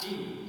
Sim.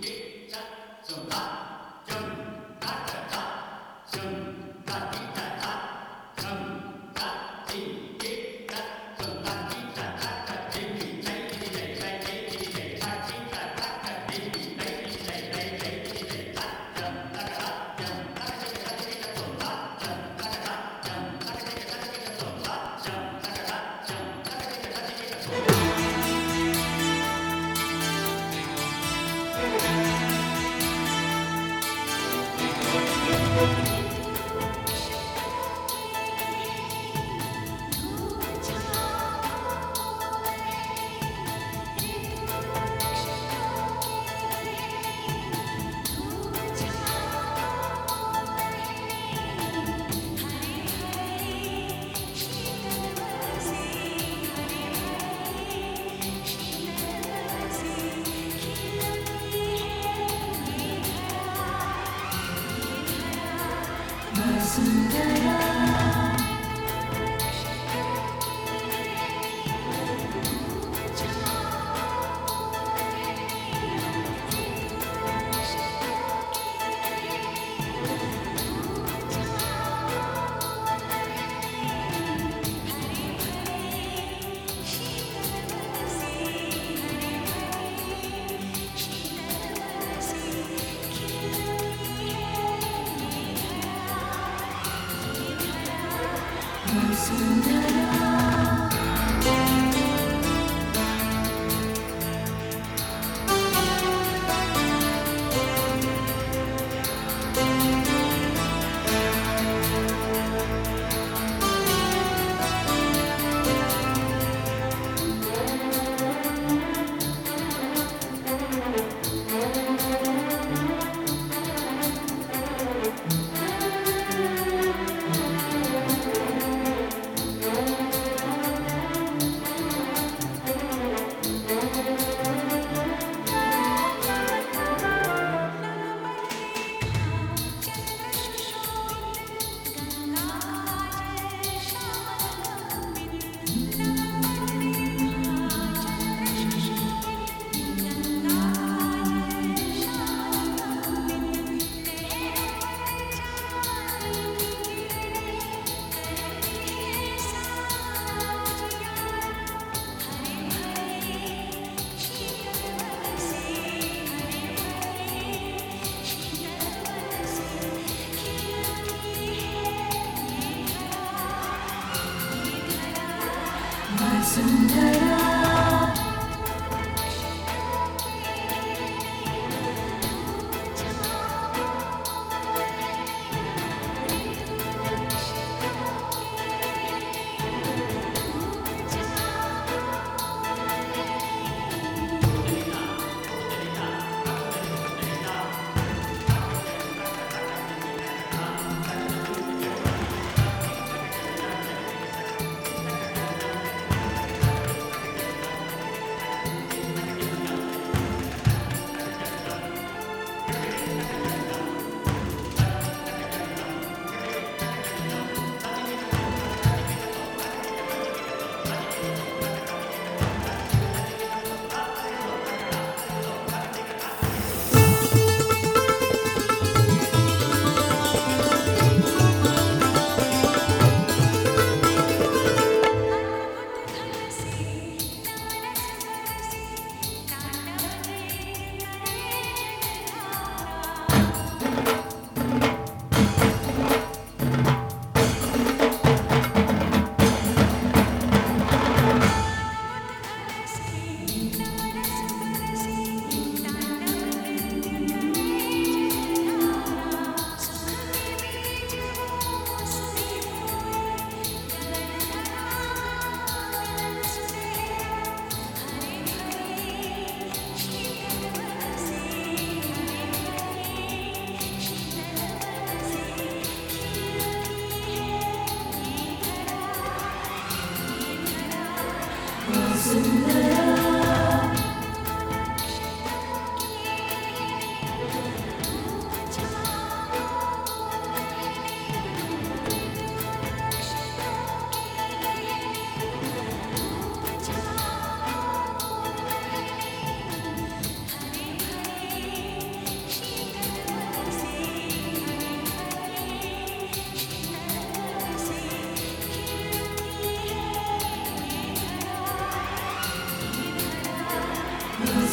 Vasundhara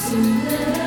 Soon